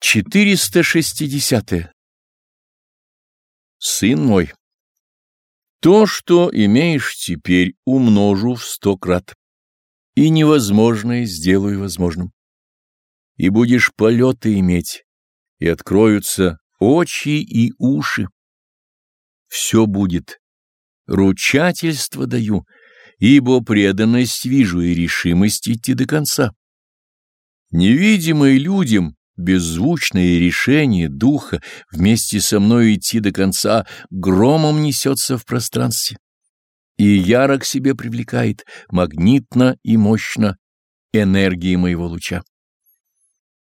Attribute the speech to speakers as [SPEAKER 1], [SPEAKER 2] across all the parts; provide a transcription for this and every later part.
[SPEAKER 1] 460. -е. Сын мой, то, что имеешь теперь, умножу в сто крат, и невозможное сделаю возможным. И будешь полеты иметь, и откроются очи и уши. Все будет. Ручательство даю, ибо преданность вижу и решимость идти до конца. Невидимые людям беззвучное решение духа вместе со мной идти до конца громом несется в пространстве и яро к себе привлекает магнитно и мощно энергии моего луча.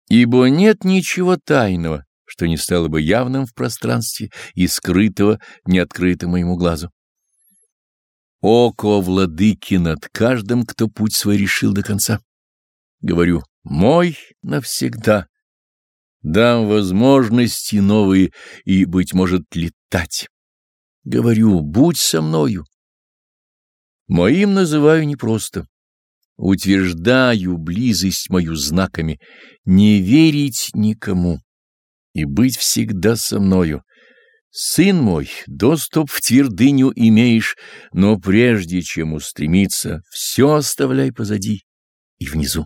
[SPEAKER 1] Ибо нет ничего тайного, что не стало бы явным в пространстве и скрытого, не открыто моему глазу. Око владыки над каждым, кто путь свой решил до конца. Говорю, мой навсегда дам возможности новые и, быть может, летать. Говорю, будь со мною. Моим называю не просто. Утверждаю близость мою знаками, не верить никому и быть всегда со мною. Сын мой, доступ в твердыню имеешь, но прежде чем устремиться, все оставляй позади и внизу.